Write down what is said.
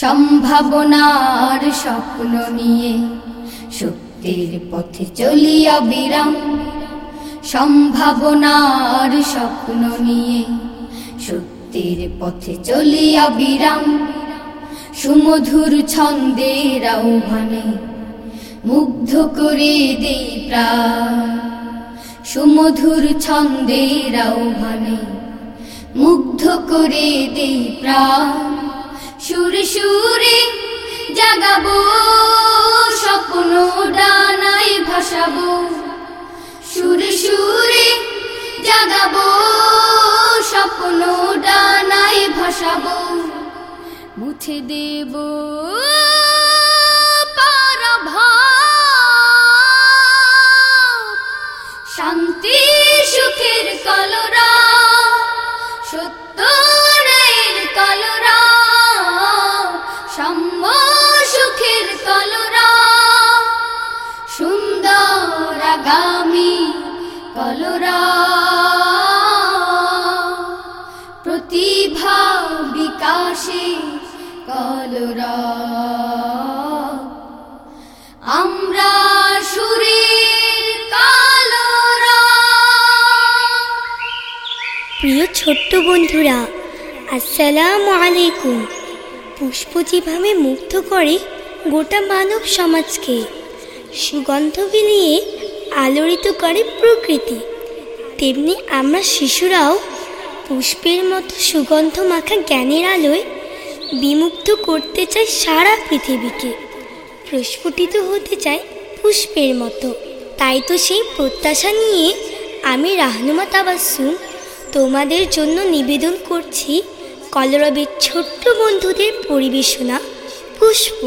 সম্ভাবনার স্বপ্ন নিয়ে শক্তির পথে চলিয়া বিরাম। সম্ভাবনার স্বপ্ন নিয়ে শক্তির পথে চলিয়া বিরাম। সুমধুর ছন্দের আহ্বানে মুগ্ধ করে দেই প্রাণ। সুমধুর ছন্দের আহ্বানে মুগ্ধ করে দেই প্রাণ। সুরে সুরে জাগাবো, স্বপ্ন ডানায় ভাসাবো সুরে সুরে জাগাবো, স্বপ্ন ডানায় ভাসাবো মুছে দেব। শান্তি সুখের কলরা সত্যের সুখের কলরা, সুন্দর আগামী কলরা। প্রতিভা বিকাশে কলরা। আমরা সুরের কালরা। প্রিয় ছোট্ট বন্ধুরা, আসসালামু আলাইকুম। পুষ্প যেভাবে মুগ্ধ করে গোটা মানব সমাজকে সুগন্ধ বিলিয়ে আলোড়িত করে প্রকৃতি, তেমনি আমরা শিশুরাও পুষ্পের মতো সুগন্ধ মাখা জ্ঞানের আলোয় বিমুগ্ধ করতে চাই সারা পৃথিবীকে। প্রস্ফুটিত হতে চাই পুষ্পের মতো। তাই তো সেই প্রত্যাশা নিয়ে আমি রাহনুমা তাবাসুম তোমাদের জন্য নিবেদন করছি কলরবের ছোট্ট বন্ধুদের পরিবেশনা পুষ্প।